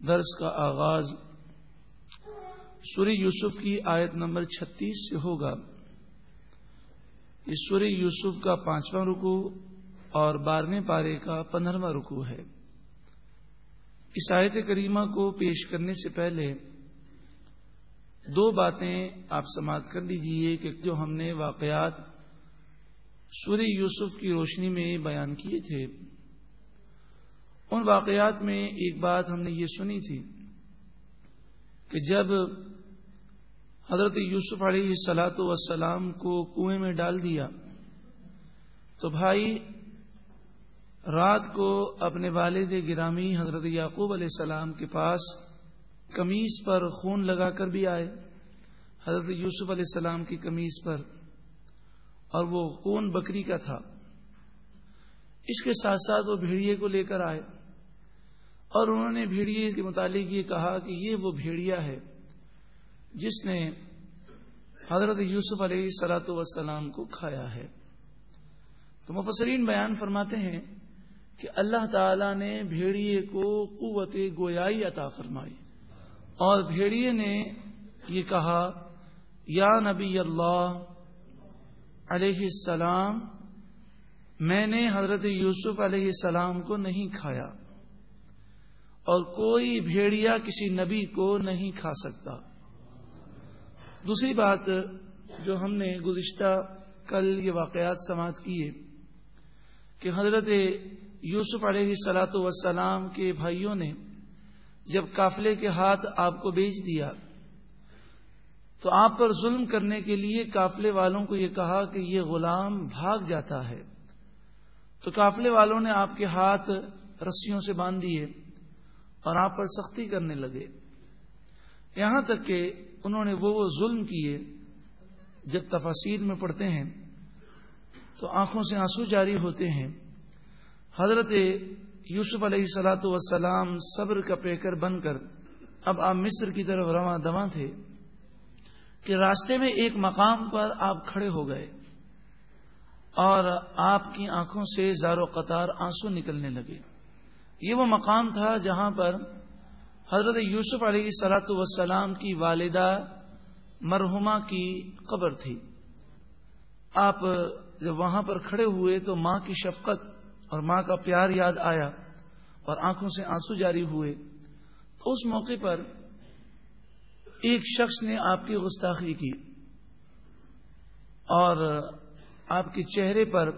درس کا آغاز سوری یوسف کی آیت نمبر چھتیس سے ہوگا۔ اس سوری یوسف کا پانچواں رکو اور بارہویں پارے کا پندرہواں رکو ہے۔ اس آیت کریمہ کو پیش کرنے سے پہلے دو باتیں آپ سماعت کر لیجیے کہ جو ہم نے واقعات سوری یوسف کی روشنی میں بیان کیے تھے۔ ان واقعات میں ایک بات ہم نے یہ سنی تھی کہ جب حضرت یوسف علیہ سلاۃ وسلام کو کنویں میں ڈال دیا، تو بھائی رات کو اپنے والد گرامی حضرت یعقوب علیہ السلام کے پاس کمیز پر خون لگا کر بھی آئے، حضرت یوسف علیہ السلام کی کمیز پر، اور وہ خون بکری کا تھا۔ اس کے ساتھ ساتھ وہ بھیڑیے کو لے کر آئے۔ اور انہوں نے بھیڑیے کے متعلق یہ کہا کہ یہ وہ بھیڑیا ہے جس نے حضرت یوسف علیہ سلاۃ وسلام کو کھایا ہے۔ تو مفسرین بیان فرماتے ہیں کہ اللہ تعالی نے بھیڑیے کو قوت گویائی عطا فرمائی اور بھیڑیے نے یہ کہا، یا نبی اللہ علیہ السلام، میں نے حضرت یوسف علیہ السلام کو نہیں کھایا۔ اور کوئی بھیڑیا کسی نبی کو نہیں کھا سکتا۔ دوسری بات جو ہم نے گزشتہ کل یہ واقعات سماعت کیے کہ حضرت یوسف علیہ سلاۃ وسلام کے بھائیوں نے جب قافلے کے ہاتھ آپ کو بیچ دیا، تو آپ پر ظلم کرنے کے لیے قافلے والوں کو یہ کہا کہ یہ غلام بھاگ جاتا ہے۔ تو قافلے والوں نے آپ کے ہاتھ رسیوں سے باندھ دیے۔ اور آپ پر سختی کرنے لگے۔ یہاں تک کہ انہوں نے وہ وہ ظلم کیے جب تفاصیر میں پڑھتے ہیں، تو آنکھوں سے آنسو جاری ہوتے ہیں۔ حضرت یوسف علیہ سلاۃ وسلام صبر کا پیکر بن کر اب آپ مصر کی طرف رواں دواں تھے کہ راستے میں ایک مقام پر آپ کھڑے ہو گئے اور آپ کی آنکھوں سے زارو قطار آنسو نکلنے لگے۔ یہ وہ مقام تھا جہاں پر حضرت یوسف علیہ سلاۃ وسلام کی والدہ مرحوما کی قبر تھی۔ آپ جب وہاں پر کھڑے ہوئے تو ماں کی شفقت اور ماں کا پیار یاد آیا اور آنکھوں سے آنسو جاری ہوئے۔ تو اس موقع پر ایک شخص نے آپ کی گستاخی کی اور آپ کے چہرے پر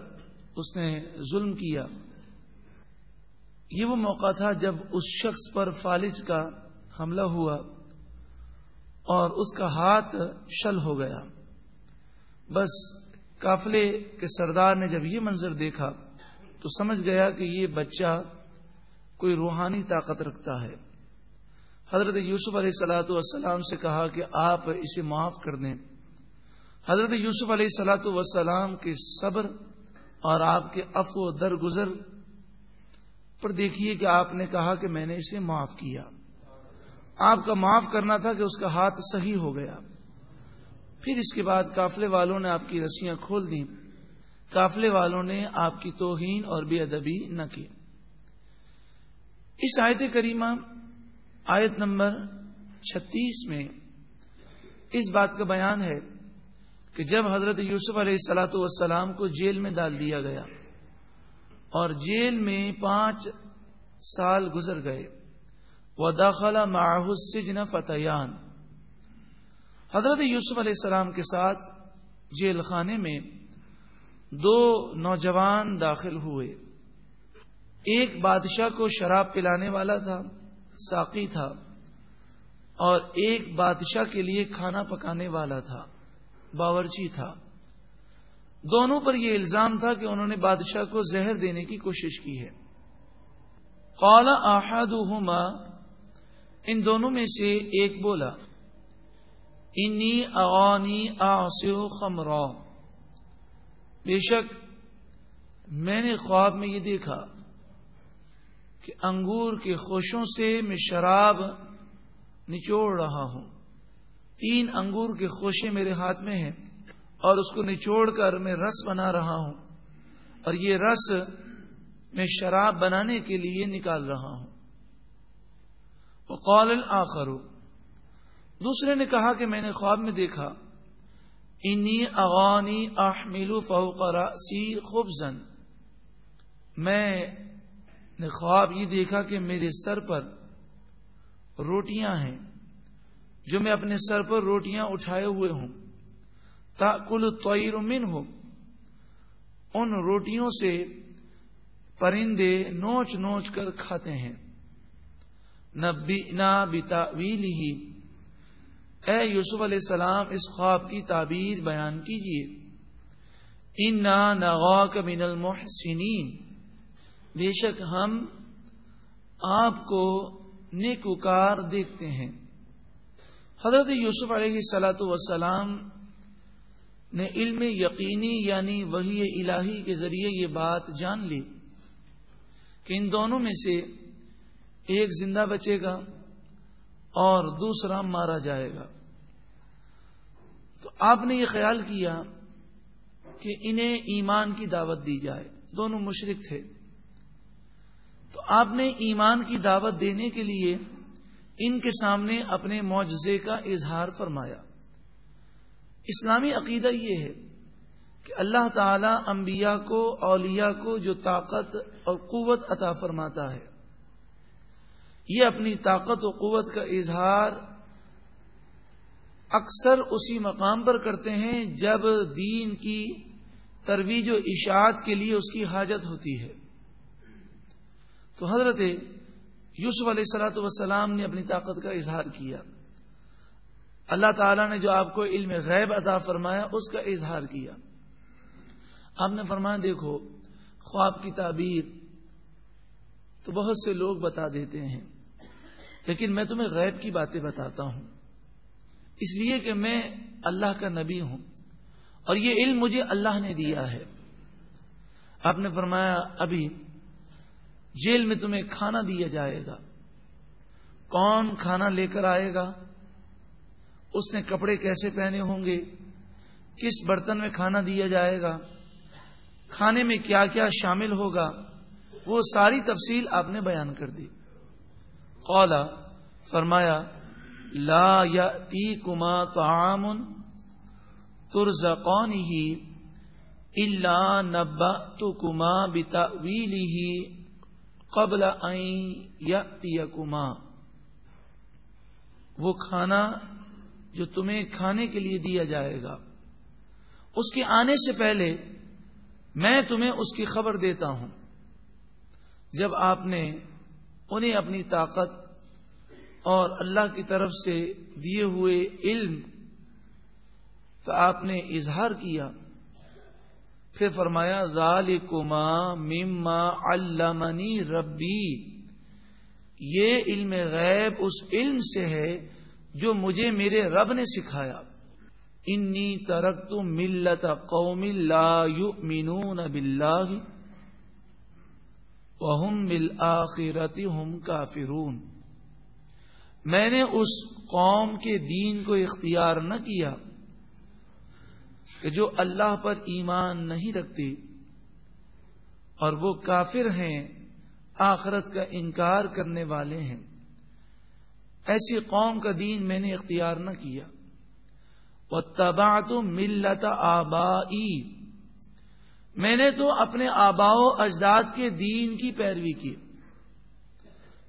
اس نے ظلم کیا۔ یہ وہ موقع تھا جب اس شخص پر فالج کا حملہ ہوا اور اس کا ہاتھ شل ہو گیا۔ بس قافلے کے سردار نے جب یہ منظر دیکھا تو سمجھ گیا کہ یہ بچہ کوئی روحانی طاقت رکھتا ہے۔ حضرت یوسف علیہ سلاۃ والسلام سے کہا کہ آپ اسے معاف کر دیں۔ حضرت یوسف علیہ سلاۃ والسلام کے صبر اور آپ کے افو درگزر پر دیکھیے کہ آپ نے کہا کہ میں نے اسے معاف کیا۔ آپ کا معاف کرنا تھا کہ اس کا ہاتھ صحیح ہو گیا۔ پھر اس کے بعد کافلے والوں نے آپ کی رسیاں کھول دیں۔ قافلے والوں نے آپ کی توہین اور بے ادبی نہ کی۔ اس آیت کریمہ آیت نمبر چھتیس میں اس بات کا بیان ہے کہ جب حضرت یوسف علیہ السلاۃ والسلام کو جیل میں ڈال دیا گیا اور جیل میں پانچ سال گزر گئے۔ وہ داخلہ معاحس فتحان حضرت یوسف علیہ السلام کے ساتھ جیل خانے میں دو نوجوان داخل ہوئے۔ ایک بادشاہ کو شراب پلانے والا تھا، ساقی تھا، اور ایک بادشاہ کے لیے کھانا پکانے والا تھا، باورچی تھا۔ دونوں پر یہ الزام تھا کہ انہوں نے بادشاہ کو زہر دینے کی کوشش کی ہے۔ قال احد ان دونوں میں سے ایک بولا، انی اغانی آسو خمرا۔ بے شک، میں نے خواب میں یہ دیکھا کہ انگور کے خوشوں سے میں شراب نچوڑ رہا ہوں۔ تین انگور کے خوشے میرے ہاتھ میں ہیں۔ اور اس کو نچوڑ کر میں رس بنا رہا ہوں اور یہ رس میں شراب بنانے کے لیے نکال رہا ہوں۔ وقال الآخر۔ دوسرے نے کہا کہ میں نے خواب میں دیکھا، انی اغانی احمل فوق راسی خبزن میں نے خواب یہ دیکھا کہ میرے سر پر روٹیاں ہیں، جو میں اپنے سر پر روٹیاں اٹھائے ہوئے ہوں۔ تا کل من ان روٹیوں سے پرندے نوچ نوچ کر کھاتے ہیں۔ نہ بتا ہی اے یوسف علیہ السلام، اس خواب کی تعبیر بیان کیجیے ان نغا من المحسنین۔ بے شک ہم آپ کو نیکوکار دیکھتے ہیں۔ حضرت یوسف علیہ سلاۃ وسلام نے علم یقینی یعنی وہی الہی کے ذریعے یہ بات جان لی کہ ان دونوں میں سے ایک زندہ بچے گا اور دوسرا مارا جائے گا۔ تو آپ نے یہ خیال کیا کہ انہیں ایمان کی دعوت دی جائے۔ دونوں مشرق تھے۔ تو آپ نے ایمان کی دعوت دینے کے لیے ان کے سامنے اپنے معجزے کا اظہار فرمایا۔ اسلامی عقیدہ یہ ہے کہ اللہ تعالی انبیاء کو، اولیاء کو جو طاقت اور قوت عطا فرماتا ہے، یہ اپنی طاقت و قوت کا اظہار اکثر اسی مقام پر کرتے ہیں جب دین کی ترویج و اشاعت کے لیے اس کی حاجت ہوتی ہے۔ تو حضرت یوسف علیہ السلاۃ وسلام نے اپنی طاقت کا اظہار کیا۔ اللہ تعالیٰ نے جو آپ کو علم غیب عطا فرمایا، اس کا اظہار کیا۔ آپ نے فرمایا، دیکھو، خواب کی تعبیر تو بہت سے لوگ بتا دیتے ہیں، لیکن میں تمہیں غیب کی باتیں بتاتا ہوں۔ اس لیے کہ میں اللہ کا نبی ہوں، اور یہ علم مجھے اللہ نے دیا ہے۔ آپ نے فرمایا، ابھی جیل میں تمہیں کھانا دیا جائے گا۔ کون کھانا لے کر آئے گا؟ اس نے کپڑے کیسے پہنے ہوں گے؟ کس برتن میں کھانا دیا جائے گا؟ کھانے میں کیا کیا شامل ہوگا؟ وہ ساری تفصیل آپ نے بیان کر دی۔ قولا فرمایا، لا یا تی کما تو آمن ترز کون ہی اللہ نبا تو کما بتا ویلی قبل آئی کما وہ کھانا جو تمہیں کھانے کے لیے دیا جائے گا۔ اس کے آنے سے پہلے میں تمہیں اس کی خبر دیتا ہوں۔ جب آپ نے انہیں اپنی طاقت اور اللہ کی طرف سے دیے ہوئے علم کا آپ نے اظہار کیا، پھر فرمایا، ذالکما مما علمنی ربی، یہ علم غیب اس علم سے ہے جو مجھے میرے رب نے سکھایا۔ انی ترک تو ملت قوم لا یؤمنون باللہ وهم بالآخرت هم کافرون۔ میں نے اس قوم کے دین کو اختیار نہ کیا کہ جو اللہ پر ایمان نہیں رکھتی اور وہ کافر ہیں، آخرت کا انکار کرنے والے ہیں۔ ایسی قوم کا دین میں نے اختیار نہ کیا۔ وہ تباہ تو ملت آبائی میں نے تو اپنے آبا و اجداد کے دین کی پیروی کی۔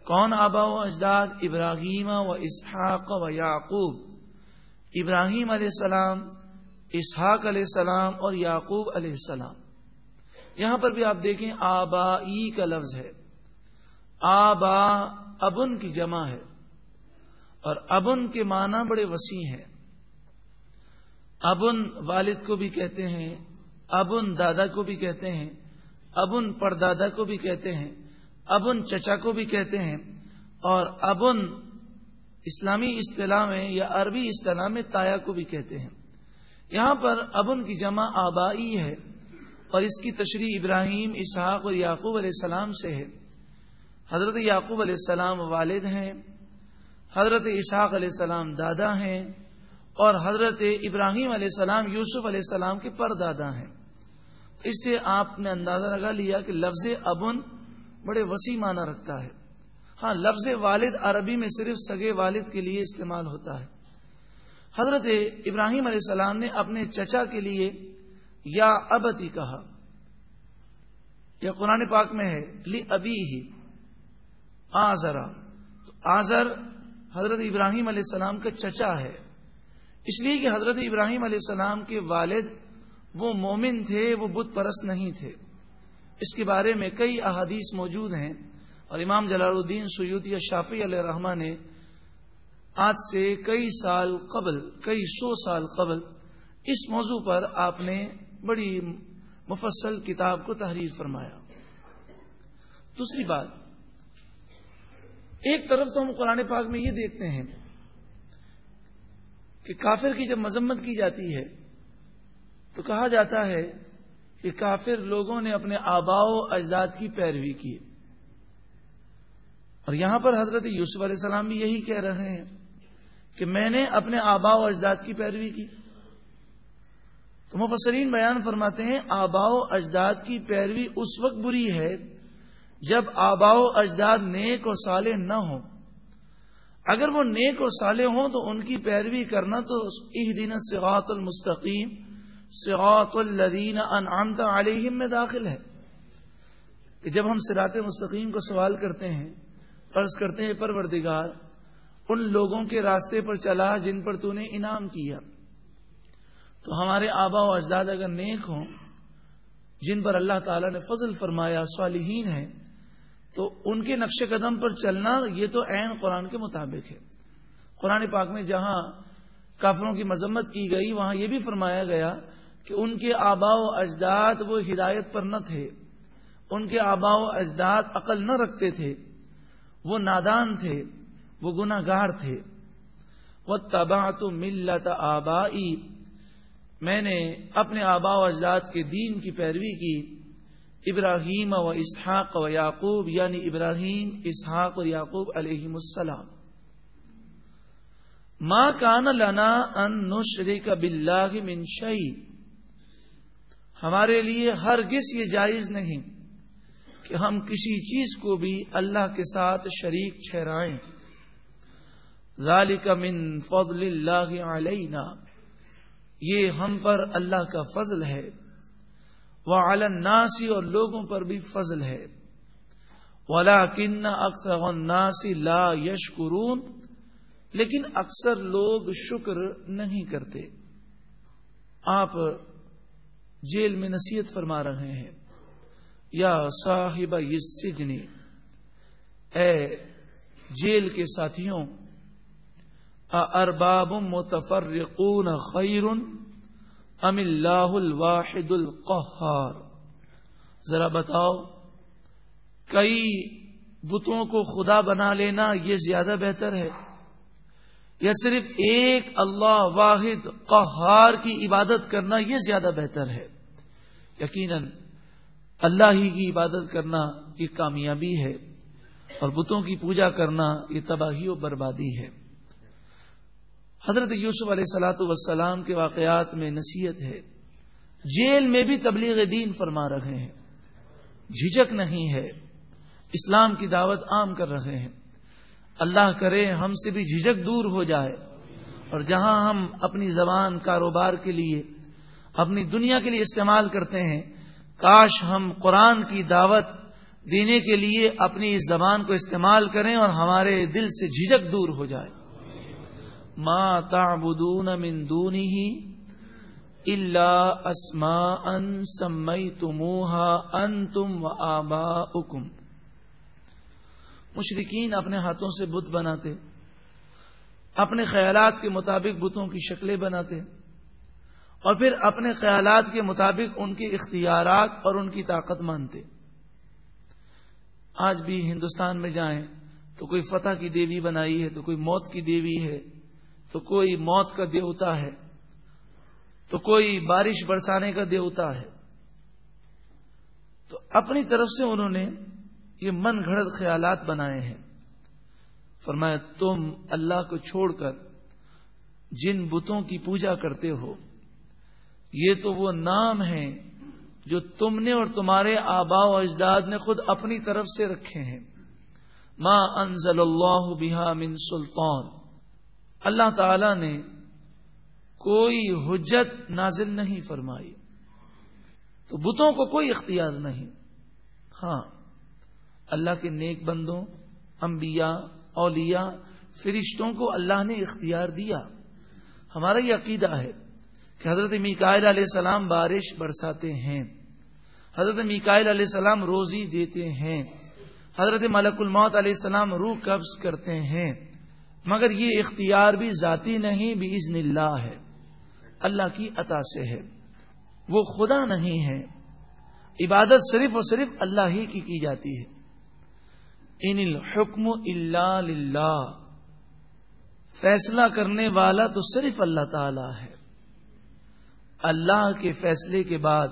کون آبا و اجداد؟ ابراہیم و اسحاق و یعقوب۔ ابراہیم علیہ السلام، اسحاق علیہ السلام اور یعقوب علیہ السلام۔ یہاں پر بھی آپ دیکھیں آبا کا لفظ ہے۔ آبا ابن کی جمع ہے۔ اور ابن کے معنی بڑے وسیع ہیں۔ ابن والد کو بھی کہتے ہیں، ابن دادا کو بھی کہتے ہیں، ابن پردادا کو بھی کہتے ہیں، ابن چچا کو بھی کہتے ہیں۔ اور ابن اسلامی اصطلاح میں یا عربی اصطلاح میں تایا کو بھی کہتے ہیں۔ یہاں پر ابن کی جمع آبائی ہے اور اس کی تشریح ابراہیم، اسحاق اور یعقوب علیہ السلام سے ہے۔ حضرت یعقوب علیہ السلام والد ہیں۔ حضرت اسحاق علیہ السلام دادا ہیں اور حضرت ابراہیم علیہ السلام، یوسف علیہ السلام کے پر دادا ہیں اس سے آپ نے اندازہ لگا لیا کہ لفظ ابن بڑے وسیع معنی رکھتا ہے۔ ہاں لفظ والد عربی میں صرف سگے والد کے لیے استعمال ہوتا ہے۔ حضرت ابراہیم علیہ السلام نے اپنے چچا کے لیے یا ابتی کہا۔ یا قرآن پاک میں ہے، لی ابی ہی آزرا تو آزر حضرت ابراہیم علیہ السلام کا چچا ہے۔ اس لیے کہ حضرت ابراہیم علیہ السلام کے والد وہ مومن تھے، وہ بت پرست نہیں تھے۔ اس کے بارے میں کئی احادیث موجود ہیں اور امام جلال الدین سید شافی علیہ رحمان نے آج سے کئی سال قبل، کئی سو سال قبل اس موضوع پر آپ نے بڑی مفصل کتاب کو تحریر فرمایا۔ دوسری بات ایک طرف تو ہم قرآن پاک میں یہ دیکھتے ہیں کہ کافر کی جب مذمت کی جاتی ہے تو کہا جاتا ہے کہ کافر لوگوں نے اپنے آبا و اجداد کی پیروی کی اور یہاں پر حضرت یوسف علیہ السلام بھی یہی کہہ رہے ہیں کہ میں نے اپنے آبا و اجداد کی پیروی کی۔ تو مفسرین بیان فرماتے ہیں آبا و اجداد کی پیروی اس وقت بری ہے جب آبا و اجداد نیک اور صالح نہ ہوں۔ اگر وہ نیک اور صالح ہوں تو ان کی پیروی کرنا تو ایک دن سغات المستقیم سغات الدین انعامت علیہم میں داخل ہے۔ کہ جب ہم سرات مستقیم کو سوال کرتے ہیں فرض کرتے ہیں، پروردگار، ان لوگوں کے راستے پر چلا جن پر تو نے انعام کیا۔ تو ہمارے آبا و اجداد اگر نیک ہوں، جن پر اللہ تعالی نے فضل فرمایا، صالحین ہیں تو ان کے نقش قدم پر چلنا یہ تو عین قرآن کے مطابق ہے۔ قرآن پاک میں جہاں کافروں کی مذمت کی گئی، وہاں یہ بھی فرمایا گیا کہ ان کے آبا و اجداد وہ ہدایت پر نہ تھے۔ ان کے آبا و اجداد عقل نہ رکھتے تھے۔ وہ نادان تھے، وہ گناہ گار تھے۔ وہ تباہ تو ملت آبائی میں نے اپنے آبا و اجداد کے دین کی پیروی کی۔ ابراہیم و اسحاق و یعقوب یعنی ابراہیم، اسحاق و یعقوب علیہ السلام. ماں کان لنا ان نشری کا بلّہ منشئی ہمارے لیے ہر یہ جائز نہیں کہ ہم کسی چیز کو بھی اللہ کے ساتھ شریک ٹھہرائیں۔ ذالک من فضل اللہ علینا۔ یہ ہم پر اللہ کا فضل ہے۔ وہ ناسی اور لوگوں پر بھی فضل ہے۔ ولا کن اکثر ناسی لا یشکرون لیکن اکثر لوگ شکر نہیں کرتے۔ آپ جیل میں نصیحت فرما رہے ہیں۔ یا صاحب سجنی اے جیل کے ساتھیوں ارباب متفرقون خیر ام اللہ الواحد القہار؟ ذرا بتاؤ، کئی بتوں کو خدا بنا لینا یہ زیادہ بہتر ہے؟ یا صرف ایک اللہ واحد قہار کی عبادت کرنا یہ زیادہ بہتر ہے؟ یقیناً اللہ ہی کی عبادت کرنا یہ کامیابی ہے اور بتوں کی پوجا کرنا یہ تباہی و بربادی ہے۔ حضرت یوسف علیہ سلاۃ وسلام کے واقعات میں نصیحت ہے۔ جیل میں بھی تبلیغ دین فرما رہے ہیں۔ جھجک نہیں ہے۔ اسلام کی دعوت عام کر رہے ہیں۔ اللہ کرے ہم سے بھی جھجک دور ہو جائے۔ اور جہاں ہم اپنی زبان کاروبار کے لیے، اپنی دنیا کے لیے استعمال کرتے ہیں، کاش ہم قرآن کی دعوت دینے کے لیے اپنی اس زبان کو استعمال کریں اور ہمارے دل سے جھجک دور ہو جائے۔ ما تعبدون من دونه الا اسماء سميتموها انتم وآباؤكم۔ مشرقین اپنے ہاتھوں سے بت بناتے، اپنے خیالات کے مطابق بتوں کی شکلیں بناتے، اور پھر اپنے خیالات کے مطابق ان کے اختیارات اور ان کی طاقت مانتے۔ آج بھی ہندوستان میں جائیں تو کوئی فتح کی دیوی بنائی ہے، تو کوئی موت کی دیوی ہے تو کوئی موت کا دیوتا ہے، تو کوئی بارش برسانے کا دیوتا ہے۔ تو اپنی طرف سے انہوں نے یہ من گھڑت خیالات بنائے ہیں۔ فرمایا، تم اللہ کو چھوڑ کر جن بتوں کی پوجا کرتے ہو، یہ تو وہ نام ہیں جو تم نے اور تمہارے آبا و اجداد نے خود اپنی طرف سے رکھے ہیں۔ ما انزل اللہ بہا من سلطان۔ اللہ تعالی نے کوئی حجت نازل نہیں فرمائی۔ تو بتوں کو کوئی اختیار نہیں۔ ہاں اللہ کے نیک بندوں، انبیاء، اولیاء، فرشتوں کو اللہ نے اختیار دیا۔ ہمارا یہ عقیدہ ہے کہ حضرت میکائل علیہ السلام بارش برساتے ہیں۔ حضرت میکائل علیہ السلام روزی دیتے ہیں۔ حضرت ملک الموت علیہ السلام روح قبض کرتے ہیں۔ مگر یہ اختیار بھی ذاتی نہیں بھی از اللہ ہے۔ اللہ کی عطا سے ہے۔ وہ خدا نہیں ہے۔ عبادت صرف اور صرف اللہ ہی کی کی جاتی ہے۔ ان الحکم اللہ للہ فیصلہ کرنے والا تو صرف اللہ تعالی ہے۔ اللہ کے فیصلے کے بعد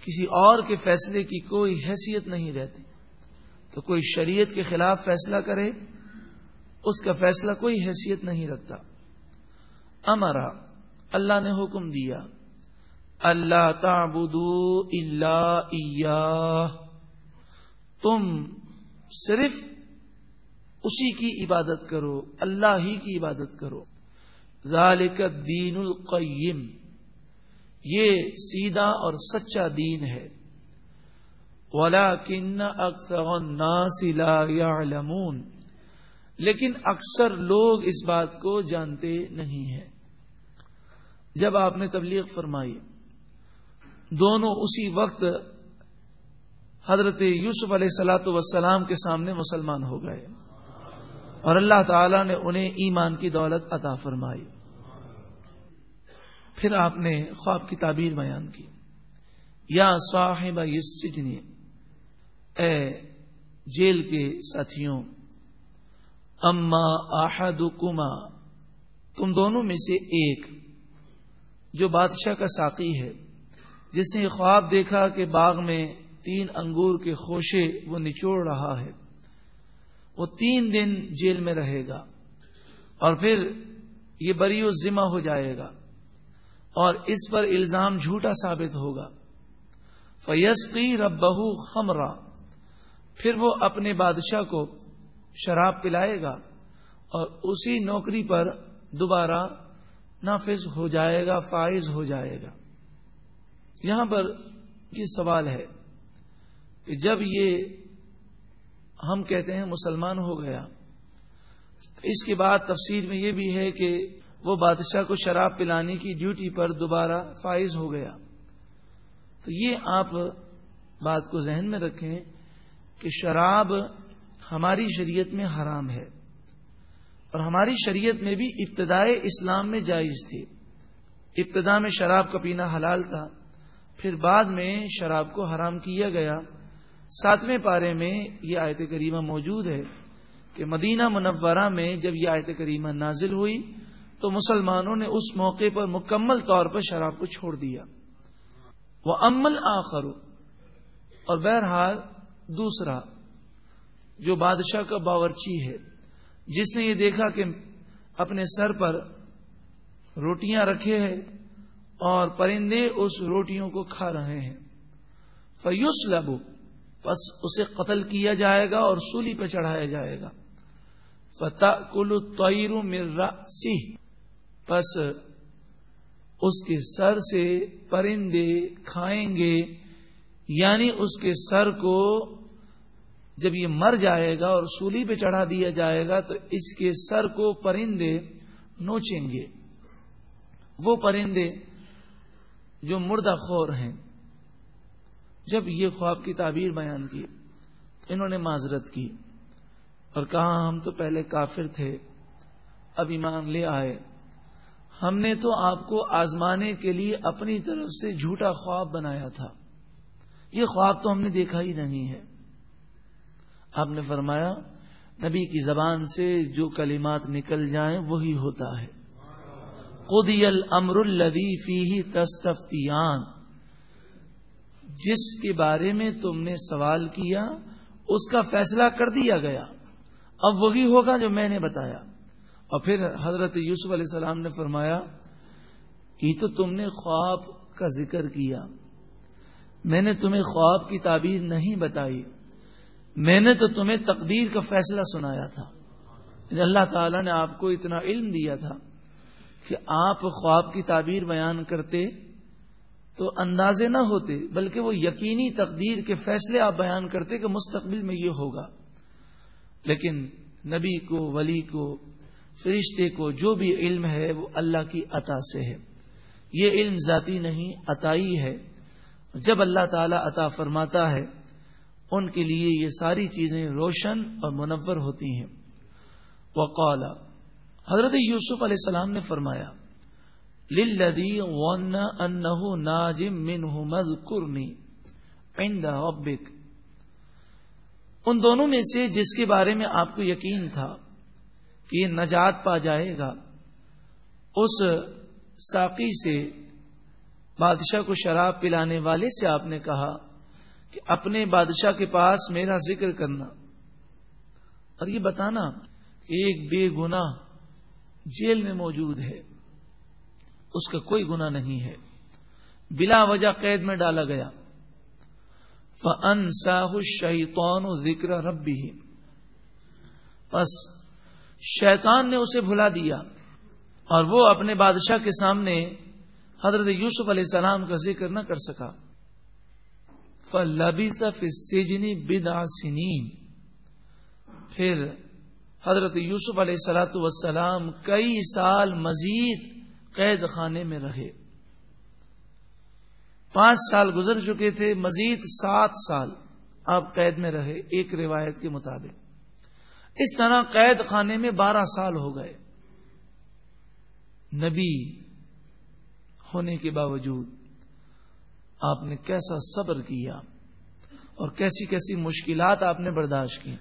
کسی اور کے فیصلے کی کوئی حیثیت نہیں رہتی۔ تو کوئی شریعت کے خلاف فیصلہ کرے اس کا فیصلہ کوئی حیثیت نہیں رکھتا۔ امرا اللہ نے حکم دیا۔ اللہ تعبدو اللہ تم صرف اسی کی عبادت کرو، اللہ ہی کی عبادت کرو۔ ذالک دین القیم۔ یہ سیدھا اور سچا دین ہے۔ ولا کن اکثر يعلمون لیکن اکثر لوگ اس بات کو جانتے نہیں ہیں۔ جب آپ نے تبلیغ فرمائی، دونوں اسی وقت حضرت یوسف علیہ سلاۃ وسلام کے سامنے مسلمان ہو گئے۔ اور اللہ تعالی نے انہیں ایمان کی دولت عطا فرمائی۔ پھر آپ نے خواب کی تعبیر بیان کی۔ یا صاحب یسجنی اے جیل کے ساتھیوں اما احدکما، تم دونوں میں سے ایک، جو بادشاہ کا ساقی ہے، جس نے خواب دیکھا کہ باغ میں تین انگور کے خوشے وہ نچوڑ رہا ہے۔ وہ تین دن جیل میں رہے گا، اور پھر یہ بری و ذمہ ہو جائے گا، اور اس پر الزام جھوٹا ثابت ہوگا۔ فیسقی رب بہو خمرا، پھر وہ اپنے بادشاہ کو شراب پلائے گا اور اسی نوکری پر دوبارہ نافذ ہو جائے گا، فائز ہو جائے گا۔ یہاں پر یہ سوال ہے کہ جب یہ ہم کہتے ہیں مسلمان ہو گیا، اس کے بعد تفسیر میں یہ بھی ہے کہ وہ بادشاہ کو شراب پلانے کی ڈیوٹی پر دوبارہ فائز ہو گیا۔ تو یہ آپ بات کو ذہن میں رکھیں کہ شراب ہماری شریعت میں حرام ہے۔ اور ہماری شریعت میں بھی ابتدائے اسلام میں جائز تھی۔ ابتدا میں شراب کا پینا حلال تھا، پھر بعد میں شراب کو حرام کیا گیا۔ ساتویں پارے میں یہ آیت کریمہ موجود ہے کہ مدینہ منورہ میں جب یہ آیت کریمہ نازل ہوئی تو مسلمانوں نے اس موقع پر مکمل طور پر شراب کو چھوڑ دیا۔ وہ امل آخر اور بہرحال دوسرا جو بادشاہ کا باورچی ہے۔ جس نے یہ دیکھا کہ اپنے سر پر روٹیاں رکھے ہیں اور پرندے اس روٹیوں کو کھا رہے ہیں۔ فیوس لبو بس اسے قتل کیا جائے گا اور سولی پہ چڑھایا جائے گا۔ فتح کلو تو مرا سی اس کے سر سے پرندے کھائیں گے یعنی اس کے سر کو جب یہ مر جائے گا اور سولی پہ چڑھا دیا جائے گا تو اس کے سر کو پرندے نوچیں گے۔ وہ پرندے جو مردہ خور ہیں۔ جب یہ خواب کی تعبیر بیان کی، انہوں نے معذرت کی اور کہا، ہم تو پہلے کافر تھے، اب ایمان لے آئے۔ ہم نے تو آپ کو آزمانے کے لیے اپنی طرف سے جھوٹا خواب بنایا تھا۔ یہ خواب تو ہم نے دیکھا ہی نہیں ہے۔ آپ نے فرمایا، نبی کی زبان سے جو کلمات نکل جائیں وہی ہوتا ہے۔ قدی المر الدی فی تستفتیان جس کے بارے میں تم نے سوال کیا، اس کا فیصلہ کر دیا گیا۔ اب وہی ہوگا جو میں نے بتایا۔ اور پھر حضرت یوسف علیہ السلام نے فرمایا، یہ تو تم نے خواب کا ذکر کیا۔ میں نے تمہیں خواب کی تعبیر نہیں بتائی۔ میں نے تو تمہیں تقدیر کا فیصلہ سنایا تھا۔ یعنی اللہ تعالی نے آپ کو اتنا علم دیا تھا کہ آپ خواب کی تعبیر بیان کرتے تو اندازے نہ ہوتے، بلکہ وہ یقینی تقدیر کے فیصلے آپ بیان کرتے کہ مستقبل میں یہ ہوگا۔ لیکن نبی کو، ولی کو، فرشتے کو جو بھی علم ہے وہ اللہ کی عطا سے ہے۔ یہ علم ذاتی نہیں، عطائی ہے۔ جب اللہ تعالی عطا فرماتا ہے ان کے لیے یہ ساری چیزیں روشن اور منور ہوتی ہیں۔ وقال، حضرت یوسف علیہ السلام نے فرمایا، للذی ون انه ناجم منه مذکرنی عند ربک۔ ان دونوں میں سے جس کے بارے میں آپ کو یقین تھا کہ یہ نجات پا جائے گا، اس ساقی سے، بادشاہ کو شراب پلانے والے سے آپ نے کہا کہ اپنے بادشاہ کے پاس میرا ذکر کرنا اور یہ بتانا کہ ایک بے گنا جیل میں موجود ہے، اس کا کوئی گنا نہیں ہے۔ بلا وجہ قید میں ڈالا گیا۔ فن ساہ شیطان ذکر ربی بس شیطان نے اسے بھلا دیا اور وہ اپنے بادشاہ کے سامنے حضرت یوسف علیہ السلام کا ذکر نہ کر سکا۔ فلبی سجنی بدا سنین پھر حضرت یوسف علیہ السلاۃ وسلام کئی سال مزید قید خانے میں رہے۔ پانچ سال گزر چکے تھے، مزید سات سال آپ قید میں رہے ایک روایت کے مطابق۔ اس طرح قید خانے میں بارہ سال ہو گئے۔ نبی ہونے کے باوجود آپ نے کیسا صبر کیا اور کیسی کیسی مشکلات آپ نے برداشت کی